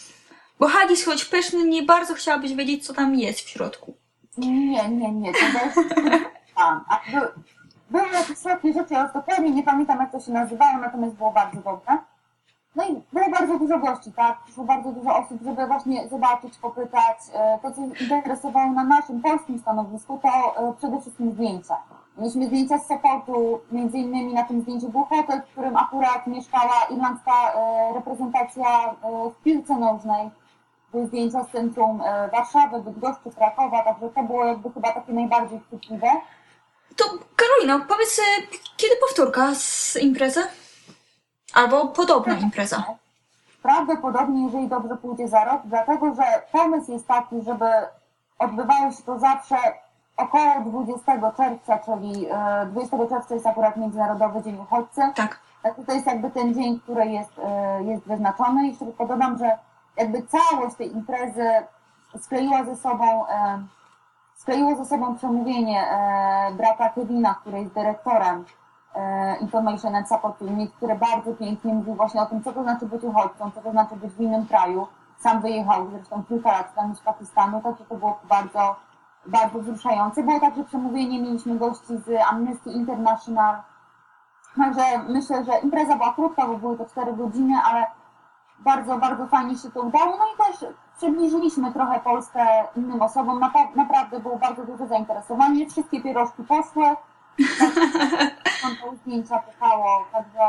Bo hagis, choć pyszny, nie bardzo chciałabyś wiedzieć, co tam jest w środku. Nie, nie, nie, to jest tam. A by, były jakieś słodkie rzeczy, ja już dokładnie nie pamiętam jak to się nazywało, natomiast było bardzo dobre. No i było bardzo dużo gości, tak? Przyszło bardzo dużo osób, żeby właśnie zobaczyć, popytać. E, To, co interesowało na naszym polskim stanowisku, to e, przede wszystkim zdjęcia. Mieliśmy zdjęcia z Sopotu, między innymi na tym zdjęciu był hotel, w którym akurat mieszkała irlandzka e, reprezentacja w piłce nożnej. Zdjęcia z centrum e, Warszawy, Bydgoszczy, Krakowa, także to było jakby chyba takie najbardziej chwytliwe. To Karolina, powiedz, e, kiedy powtórka z imprezy? Albo podobna impreza. Prawdopodobnie, jeżeli dobrze pójdzie za rok, dlatego że pomysł jest taki, żeby odbywało się to zawsze około 20 czerwca, czyli e, 20 czerwca jest akurat Międzynarodowy Dzień Uchodźcy. Tak. Także to jest jakby ten dzień, który jest, e, jest wyznaczony. Jeszcze tylko dodam, że jakby całość tej imprezy skleiła ze sobą, e, skleiło ze sobą przemówienie e, brata Kevina, który jest dyrektorem e, Information and Support Unit, który bardzo pięknie mówił właśnie o tym, co to znaczy być uchodźcą, co to znaczy być w innym kraju. Sam wyjechał zresztą kilka lat temu z Pakistanu, także to było bardzo, bardzo wzruszające. Było także przemówienie, mieliśmy gości z Amnesty International, Także myślę, że impreza była krótka, bo były to 4 godziny, ale bardzo, bardzo fajnie się to udało. No i też przybliżyliśmy trochę Polskę innym osobom. Napa- naprawdę było bardzo duże zainteresowanie. Wszystkie pierożki poszły. Tam zdjęcia pytało, także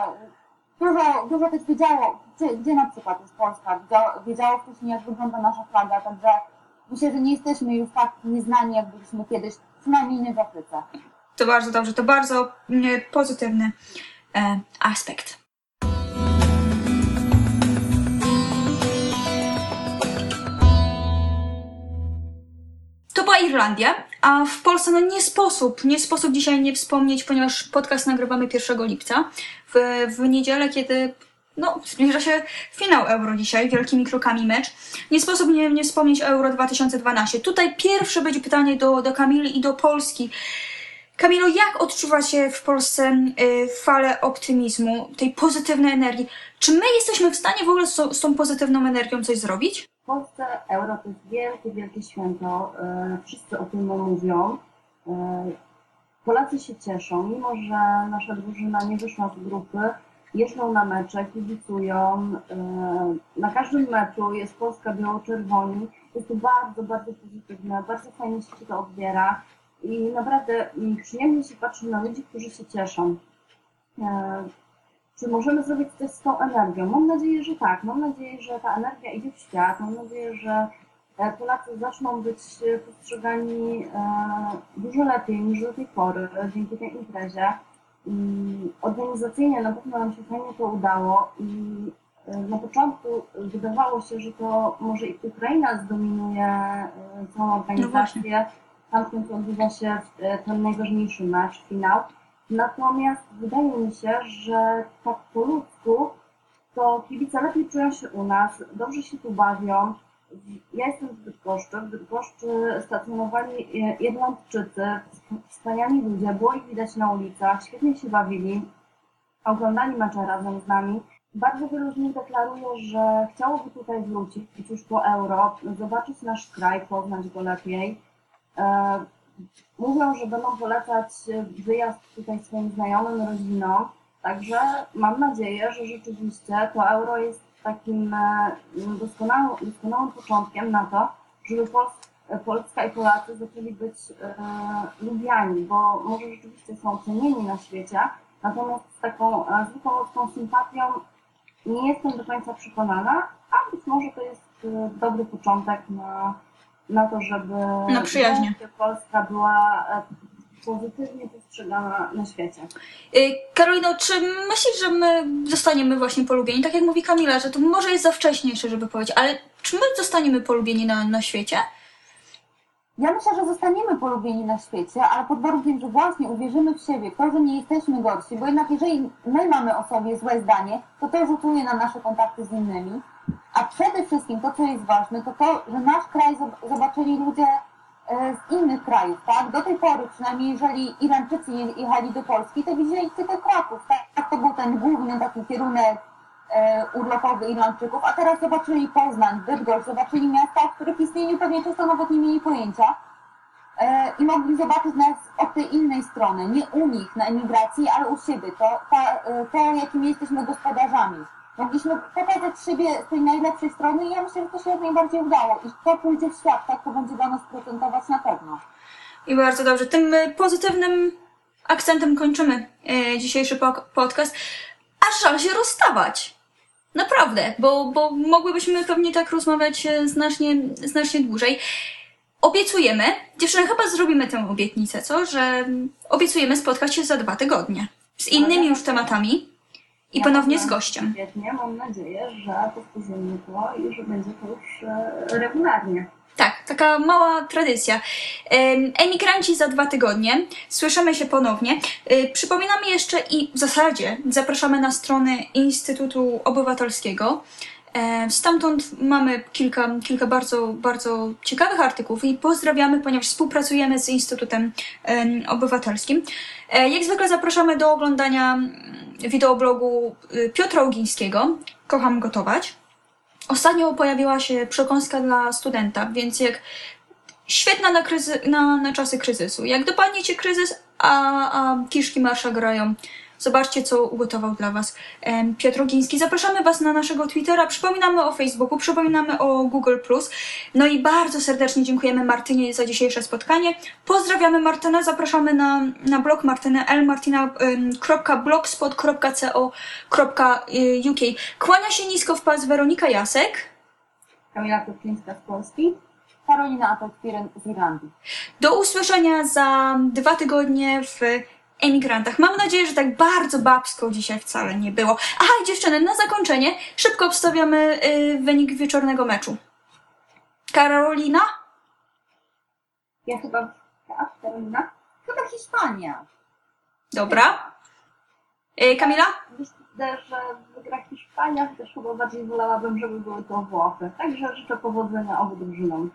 dużo, dużo też wiedziało, gdzie, gdzie na przykład jest Polska. Wiedziało, wiedziało wcześniej, jak wygląda nasza flaga, także myślę, że nie jesteśmy już tak nieznani, jak byliśmy kiedyś, przynajmniej nie w Afryce. To bardzo dobrze, to bardzo mm, pozytywny e, aspekt. Była Irlandia, a w Polsce no nie sposób, nie sposób dzisiaj nie wspomnieć, ponieważ podcast nagrywamy 1 lipca, w, w niedzielę, kiedy no, zbliża się finał Euro dzisiaj, wielkimi krokami mecz. Nie sposób nie, nie wspomnieć Euro 2012. Tutaj pierwsze będzie pytanie do, do Kamili i do Polski. Kamilo, jak odczuwacie w Polsce y, falę optymizmu, tej pozytywnej energii? Czy my jesteśmy w stanie w ogóle z, z tą pozytywną energią coś zrobić? Polsce euro to jest wielkie, wielkie święto. E, Wszyscy o tym mówią. E, Polacy się cieszą, mimo że nasza drużyna nie wyszła z grupy, jeżdżą na mecze, kibicują. E, Na każdym meczu jest Polska biało-czerwoni. Jest to bardzo, bardzo pozytywne, bardzo fajnie się to odbiera i naprawdę przyjemnie się patrzy na ludzi, którzy się cieszą. E, czy możemy zrobić coś z tą energią? Mam nadzieję, że tak. Mam nadzieję, że ta energia idzie w świat. Mam nadzieję, że e, Polacy zaczną być e, postrzegani e, dużo lepiej niż do tej pory dzięki tej imprezie. Organizacyjnie na pewno nam się fajnie to udało i e, na początku wydawało się, że to może i Ukraina zdominuje e, całą organizację. Tam w końcu odbywa się e, ten najważniejszy mecz, finał. Natomiast wydaje mi się, że tak po ludzku to kibice lepiej czują się u nas, dobrze się tu bawią. Ja jestem z Bydgoszczy. W Bydgoszczy stacjonowali Irlandczycy, wspaniali ludzie, było ich widać na ulicach, świetnie się bawili, oglądali mecze razem z nami. Bardzo wielu z nich deklaruje, że chciałoby tutaj wrócić już po euro, zobaczyć nasz kraj, poznać go lepiej. E, Mówią, że będą polecać wyjazd tutaj swoim znajomym, rodzinom. Także mam nadzieję, że rzeczywiście to euro jest takim e, doskonałym, doskonałym początkiem na to, żeby Pols- Polska i Polacy zaczęli być e, lubiani, bo może rzeczywiście są cenieni na świecie, natomiast z taką e, zwykłą sympatią nie jestem do końca przekonana, a być może to jest e, dobry początek na, na to, żeby Na przyjaźnie. Polska była e, pozytywnie postrzegana na świecie. Y, Karolino, czy myślisz, że my zostaniemy właśnie polubieni? Tak jak mówi Kamila, że to może jest za wcześnie jeszcze, żeby powiedzieć, ale czy my zostaniemy polubieni na, na świecie? Ja myślę, że zostaniemy polubieni na świecie, ale pod warunkiem, że właśnie uwierzymy w siebie, w to, że nie jesteśmy gorsi, bo jednak jeżeli my mamy o sobie złe zdanie, to to rzutuje na nasze kontakty z innymi. A przede wszystkim to, co jest ważne, to to, że nasz kraj zob- zobaczyli ludzie e, z innych krajów, tak? Do tej pory, przynajmniej jeżeli Irańczycy je- jechali do Polski, to widzieli tylko Kraków, tak? tak? To był ten główny taki kierunek e, urlopowy Irlandczyków, a teraz zobaczyli Poznań, Bydgoszcz, zobaczyli miasta, o których istnieniu pewnie często nawet nie mieli pojęcia e, i mogli zobaczyć nas od tej innej strony, nie u nich na emigracji, ale u siebie, to, ta, to jakimi jesteśmy gospodarzami. Mogliśmy pokazać siebie z tej najlepszej strony i ja myślę, że to się jak najbardziej udało i to pójdzie w świat, tak to będzie dla nas procentować na pewno. I bardzo dobrze. Tym y, pozytywnym akcentem kończymy y, dzisiejszy podcast. A żal się rozstawać. Naprawdę, bo, bo mogłybyśmy pewnie tak rozmawiać y, znacznie, znacznie dłużej. Obiecujemy, dziewczyny, chyba zrobimy tę obietnicę, co? Że mm, obiecujemy spotkać się za dwa tygodnie. Z innymi już tematami i Ja ponownie z gościem. Świetnie, mam nadzieję, że powtórzymy to i że będzie to już e, regularnie. Tak, taka mała tradycja. Em, Emigranci za dwa tygodnie. Słyszymy się ponownie. Y, Przypominamy jeszcze i w zasadzie zapraszamy na stronę Instytutu Obywatelskiego. E, Stamtąd mamy kilka, kilka bardzo, bardzo ciekawych artykułów i pozdrawiamy, ponieważ współpracujemy z Instytutem em, Obywatelskim. E, Jak zwykle zapraszamy do oglądania mm, wideoblogu y, Piotra Ogińskiego. Kocham gotować. Ostatnio pojawiła się przekąska dla studenta, więc jak świetna na, kryzy, na, na czasy kryzysu. Jak dopadnie cię kryzys, a, a kiszki marsza grają, zobaczcie, co ugotował dla was Piotr Ogiński. Zapraszamy was na naszego Twittera, przypominamy o Facebooku, przypominamy o Google+. No i bardzo serdecznie dziękujemy Martynie za dzisiejsze spotkanie. Pozdrawiamy Martynę, zapraszamy na, na blog Martynę lmartina.blogspot.co.uk. Kłania się nisko w pas Weronika Jasek. Kamila Kotlińska z Polski. Karolina Atok-Piren z Irlandii. Do usłyszenia za dwa tygodnie w Emigrantach. Mam nadzieję, że tak bardzo babsko dzisiaj wcale nie było. Aha, i dziewczyny, na zakończenie szybko obstawiamy y, wynik wieczornego meczu. Karolina? Ja chyba... Tak, Karolina? Chyba Hiszpania. Dobra. Y, Kamila? Myślę, że wygra Hiszpania, chociaż chyba bardziej wolałabym, żeby były to Włochy. Także życzę powodzenia obu drużynom.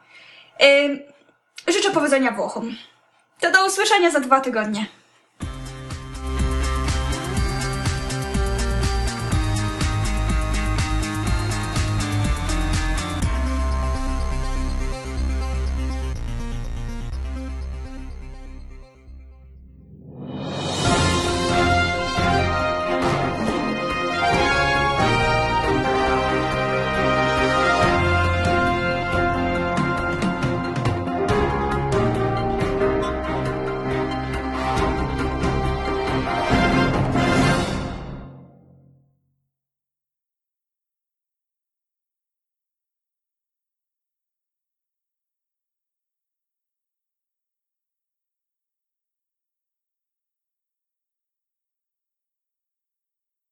Y, życzę powodzenia Włochom. To do usłyszenia za dwa tygodnie.